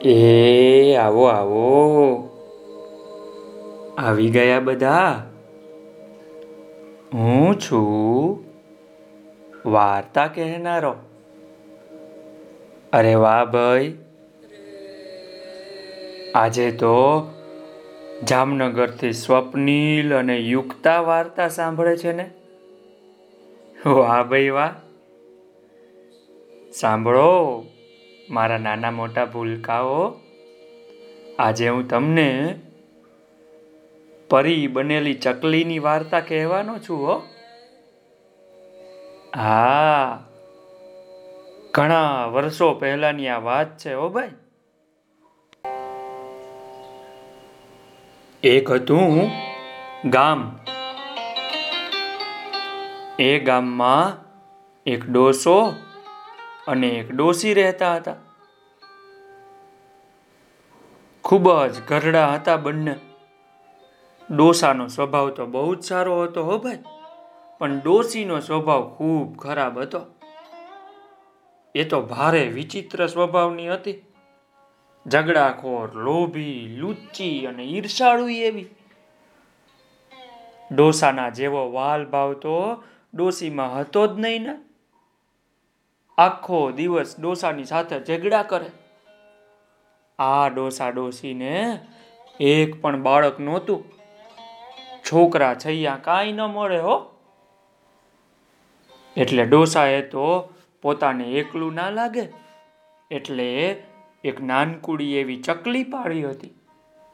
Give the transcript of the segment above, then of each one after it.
એ આવો આવો. આવી ગયા બધા? હું છું. વાર્તા કહેનારો. અરે વાહ ભાઈ. આજે તો જામનગરથી સ્વપ્નિલ અને યુક્તા વાર્તા સાંભળે છે ને? વાહ ભાઈ, વાહ. સાંભળો. મારા નાના મોટા ભૂલકાઓ, આજે હું તમને પરી બનેલી ચકલીની વાર્તા કહેવાનો છું હો. હા, ઘણા વર્ષો પહેલાની આ વાત છે હો ભાઈ. એક હતું ગામ. એ ગામમાં એક ડોસો અને એક ડોસી રહેતા હતા. ખૂબ જ ઘરડા હતા બંને. ડોસાનો સ્વભાવ તો બહુ જ સારો હતો હો ભાઈ, પણ ડોસીનો સ્વભાવ ખૂબ ખરાબ હતો. એ તો ભારે વિચિત્ર સ્વભાવની હતી. ઝઘડાખોર, લોભી, લુચ્ચી અને ઈર્ષાળુ એવી. ડોસાના જેવો વાલ ભાવ તો ડોસીમાં હતો જ નહીં ને. આખો દિવસ ડોસાની સાથે ઝઘડા કરે. આ ડોસા ડોસીને એક પણ બાળક નહોતું. છોકરા છૈયા કાંઈ ન મળે હો. એટલે ડોસાએ તો પોતાને એકલું ના લાગે. એટલે એક નાનકુડી એવી ચકલી પાડી હતી.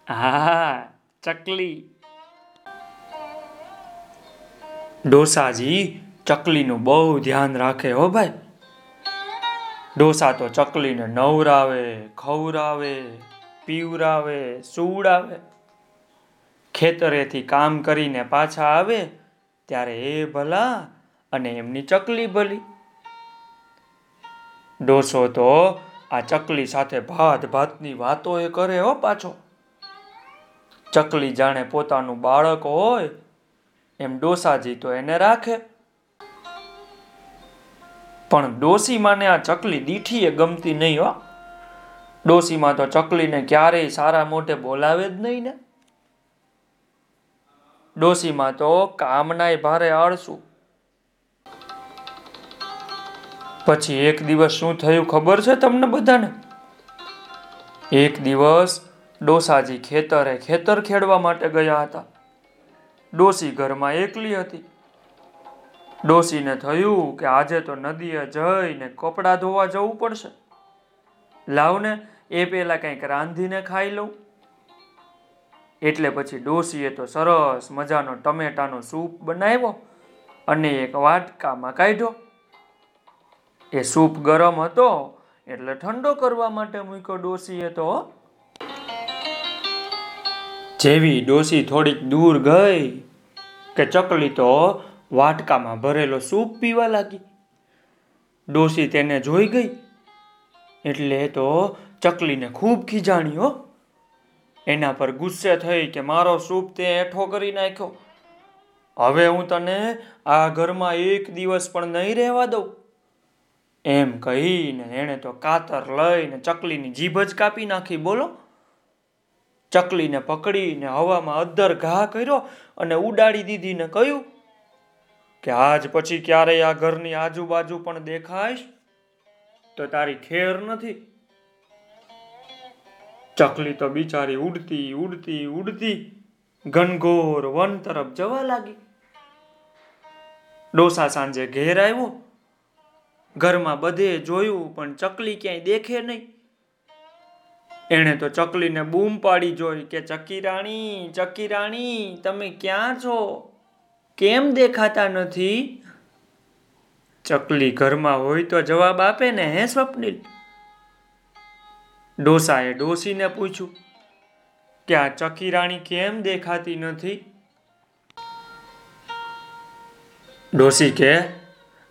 હા, ચકલી. ડોસાજી ચકલીનું બહુ ધ્યાન રાખે હો ભાઈ. ડોસા તો ચકલીને નવરાવે, ખવરાવે, પીવરાવે, સુવડાવે. ખેતરેથી કામ કરીને પાછા આવે ત્યારે એ ભલા અને એમની ચકલી ભલી. ડોસો તો આ ચકલી સાથે ભાત ભાતની વાતો એ કરે હો પાછો. ચકલી જાણે પોતાનું બાળક હોય, એમ ડોસાજી તો એને રાખે. પણ ડોસીમાને આ ચકલી દીઠીએ ગમતી નહીં હો. ડોસીમાં તો ચકલીને ક્યારેય સારા મોટે બોલાવે જ નહીં ને. ડોસીમાં તો કામનાય ભારે આળસું. પછી એક દિવસ શું થયું ખબર છે તમને બધાને? એક દિવસ ડોસાજી ખેતરે ખેતર ખેડવા માટે ગયા હતા. ડોસી ઘરમાં એકલી હતી. ડોસીને થયું કે આજે તો નદીએ જઈને કપડાં ધોવા જવું પડશે. લાવને એ પેલા કંઈક રાંધીને ખાઈ લઉં. એટલે પછી ડોસીએ તો સરસ મજાનો ટમેટાનો સૂપ બનાવ્યો અને એક વાટકામાં કાઢ્યો. એ સૂપ ગરમ હતો એટલે ઠંડો કરવા માટે મૂક્યો ડોસીએ તો. જેવી ડોસી થોડીક દૂર ગઈ કે ચકલી તો વાટકામાં ભરેલો સૂપ પીવા લાગી. ડોસી તેને જોઈ ગઈ. એટલે તો ચકલીને ખૂબ ખીજાણી હો. એના પર ગુસ્સે થઈ કે મારો સૂપ તે એઠો કરી નાખ્યો. હવે હું તને આ ઘરમાં એક દિવસ પણ નહીં રહેવા દઉં. એમ કહીને એણે તો કાતર લઈને ચકલીની જીભ જ કાપી નાખી. બોલો. ચકલીને પકડીને હવામાં અદ્ધર ઘા કર્યો અને ઉડાડી દીધીને કહ્યું કે આજ પછી ક્યારેય આ ઘરની આજુબાજુ પણ દેખાઈશ? તો તારી ખેર નથી. ચકલી તો બિચારી ઉડતી ઉડતી ઉડતી, ઘનઘોર વન તરફ જવા લાગી. ડોસા સાંજે ઘેર આવ્યો. ઘરમાં બધે જોયું, પણ ચકલી ક્યાંય દેખે નહીં. એણે તો ચકલીને બૂમ પાડી જોઈ કે ચકી રાણી ચકી રાણી તમે ક્યાં છો? કેમ દેખાતા નથી? ચકલી ઘરમાં હોય તો જવાબ આપે ને, હે સ્વપ્નિલ? ડોસાએ ડોસીને પૂછ્યું કે આ ચકી રાણી કેમ દેખાતી નથી? ડોસી કે,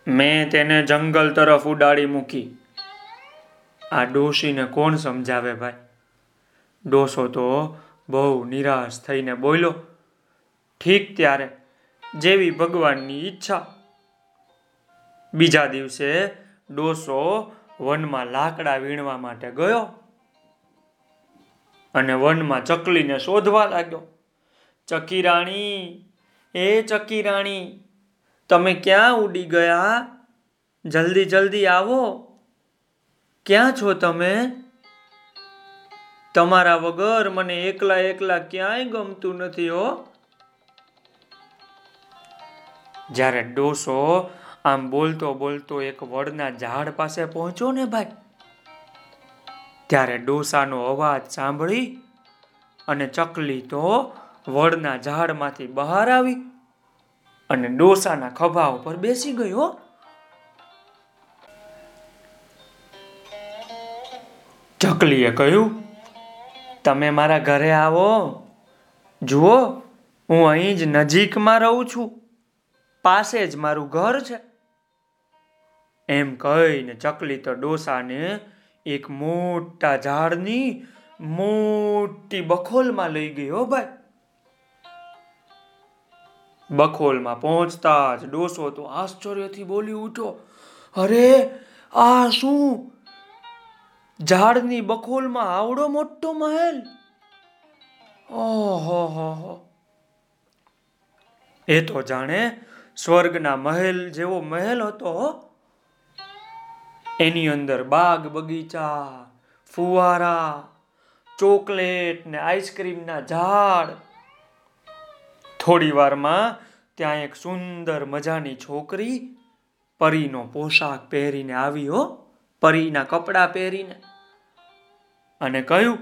મેં તેને જંગલ તરફ ઉડાડી મૂકી. આ ડોસીને કોણ સમજાવે ભાઈ? ડોસો તો બહુ નિરાશ થઈને બોલ્યો, ઠીક ત્યારે. જેવી ભગવાનની ઈચ્છા. બીજા દિવસે ડોસો વનમાં લાકડા વીણવા માટે ગયો અને વનમાં ચકલીને શોધવા લાગ્યો. ચકી રાણી એ ચકી રાણી તમે ક્યાં ઉડી ગયા? જલ્દી જલ્દી આવો. ક્યાં છો તમે? તમારા વગર મને એકલા એકલા ક્યાંય ગમતું નથી હો. જ્યારે ડોસો આમ બોલતો બોલતો એક વડના ઝાડ પાસે પહોંચ્યો ને ભાઈ. ત્યારે ડોસાનો અવાજ સાંભળી અને ચકલી તો વડના ઝાડમાંથી બહાર આવી અને ડોસાના ખભા ઉપર બેસી ગયો ચકલીએ કહ્યું, તમે મારા ઘરે આવો. જુઓ, હું અહીં જ નજીકમાં રહું છું. પાસે જ મારું ઘર છે. એમ કહીને ચકલી તો ડોસાને એક મોટા ઝાડની મોટી બખોલમાં લઈ હો ભાઈ. બખોલમાં પહોંચતા જ ડોસો તો આશ્ચર્યથી બોલી ઉઠો અરે, આ શું? ઝાડની બખોલમાં આવડો મોટો મહેલ? ઓહો, હો હો. એ તો જાણે સ્વર્ગના મહેલ જેવો મહેલ હતો. એની અંદર બાગ બગીચા, ફુવારા, ચોકલેટ ને આઈસ્ક્રીમના ઝાડ. થોડી વારમાં ત્યાં એક સુંદર મજાની છોકરી પરીનો પોશાક પહેરીને આવી હો, પરીના કપડાં પહેરીને. અને કહ્યું,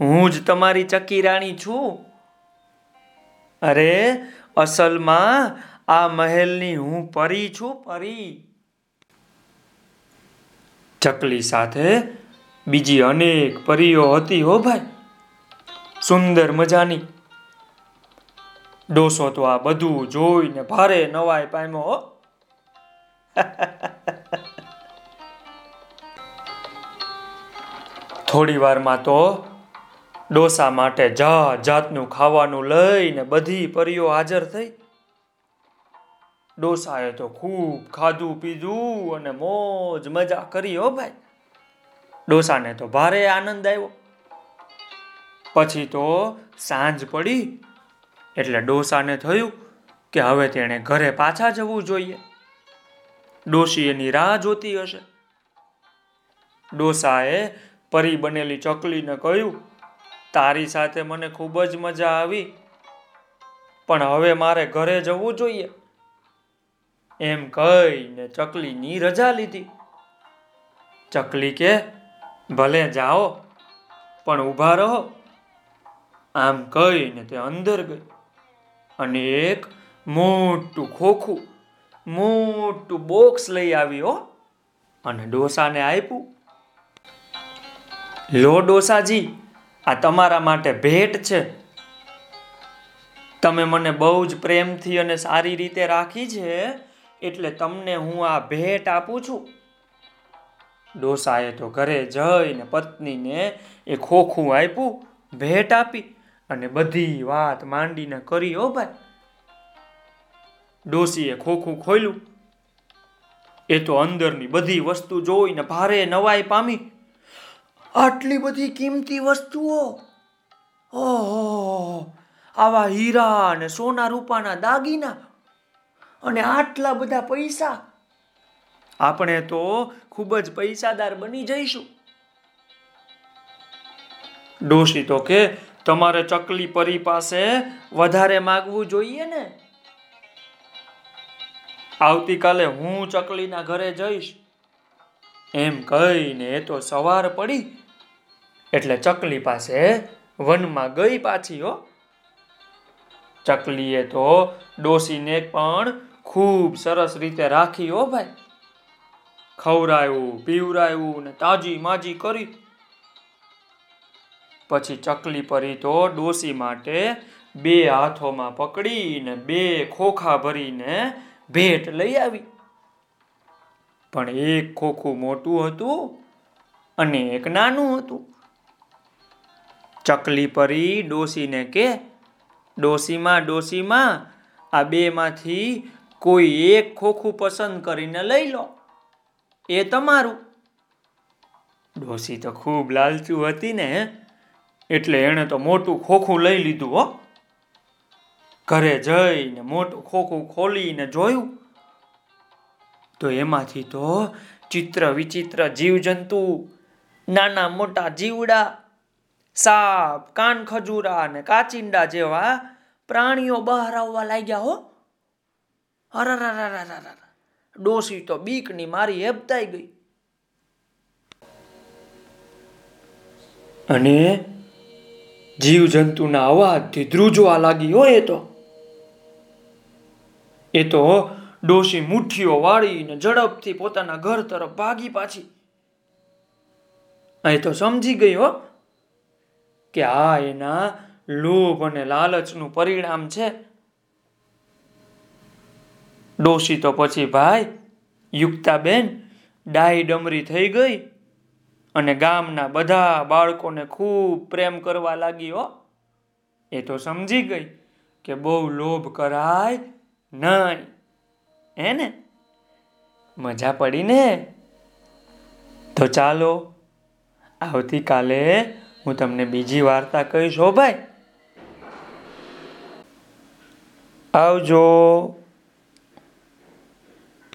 હું જ તમારી ચકી રાણી છું. અરે અસલમાં આ મહેલની હું પરી છું, પરી. ચકલી સાથે બીજી અનેક પરીઓ હતી હો ભાઈ. સુંદર મજાની. ડોસો તો આ બધું જોઈને ભારે નવાય પામ્યો થોડી વારમાં તો ડોસા માટે જાત જાતનું ખાવાનું લઈને બધી પરીઓ હાજર થઈ. ડોસાએ તો ખૂબ ખાધું પીધું અને મોજ મજા કરી હો ભાઈ. ડોસાને તો ભારે આનંદ આવ્યો. પછી તો સાંજ પડી એટલે ડોસાને થયું કે હવે તેણે ઘરે પાછા જવું જોઈએ. ડોસી એની રાહ જોતી હશે. ડોસાએ પરી બનેલી ચકલીને કહ્યું તારી સાથે મને ખૂબ જ મજા આવી. પણ હવે મારે ઘરે જવું જોઈએ. એમ કહીને ચકલીની રજા લીધી. ચકલી કે, ભલે જાઓ, પણ ઊભા રહો. આમ કહીને તે અંદર ગઈ. અને એક મોટું ખોખું, મોટું બોક્સ લઈ આવ્યો અને ડોસાને આપ્યું. લો ડોસાજી આ તમારા માટે ભેટ છે. તમે મને બહુ જ પ્રેમથી અને સારી રીતે રાખી છે, એટલે તમને હું આ ભેટ આપું છું. ડોસાએ તો ઘરે જઈને પત્નીને એ ખોખું આપ્યું, ભેટ આપી અને બધી વાત માંડીને કરી હો ભાઈ. ડોસીએ ખોખું ખોલ્યું. એ તો અંદરની બધી વસ્તુ જોઈને ભારે નવાઈ પામી. આટલી બધી કિંમતી વસ્તુઓ? ઓહો, આવા હીરા અને સોના રૂપાના દાગીના અને આટલા બધા પૈસા? આપણે તો ખૂબ જ પૈસાદાર બની જઈશું. ડોશી તો કે, તમારે ચકલી પરી પાસે વધારે માગવું જોઈએ ને? આવતીકાલે હું ચકલીના ઘરે જઈશ. એમ કહીને તો સવાર પડી. એટલે ચકલી પાસે વનમાં ગઈ પાછી, હો. ચકલીએ તો ડોસીને પણ ખૂબ સરસ રીતે રાખી, હો ભાઈ. ખવરાયું પીવરાયું ને તાજી માજી કરી. પછી ચકલી પરી તો ડોસી માટે બે હાથોમાં પકડીને બે ખોખા ભરીને ભેટ લઈ આવી. પણ એક ખોખું મોટું હતું અને એક નાનું હતું. ચકલી પરી ડોસીને કે ડોસીમાં ડોસીમાં આ બેમાંથી કોઈ એક ખોખું પસંદ કરીને લઈ લો. એ તમારું. ડોસી તો ખૂબ લાલચું હતી ને, એટલે એણે તો મોટું ખોખું લઈ લીધું હો. ઘરે જઈને મોટું ખોખું ખોલીને જોયું. તો એમાંથી તો ચિત્ર વિચિત્ર જીવજંતુ, નાના મોટા જીવડા સાપ, કાન ખજૂરા અને કાચિંડા જેવા પ્રાણીઓ બહાર આવવા લાગ્યા હો. અરરરરરરર ડોસી તો બીકની મારી હેબતાઈ ગઈ. અને જીવજંતુના અવાજથી ધ્રુજવા લાગી હોય એ તો. એ તો ડોશી મુઠ્ઠીઓ વાળીને ઝડપથી પોતાના ઘર તરફ ભાગી પાછી. અહીં તો સમજી ગઈ હો કે આ એના લોભ અને લાલચનું પરિણામ છે. ડોશી તો પછી ભાઈ યુક્તાબેન ડાહી ડમરી થઈ ગઈ અને ગામના બધા બાળકોને ખૂબ પ્રેમ કરવા લાગી હો. એ તો સમજી ગઈ કે બહુ લોભ કરાય નહીં. હે ને? મજા પડી ને? તો ચાલો, આવતીકાલે હું તમને બીજી વાર્તા કહીશ હો ભાઈ. આવજો.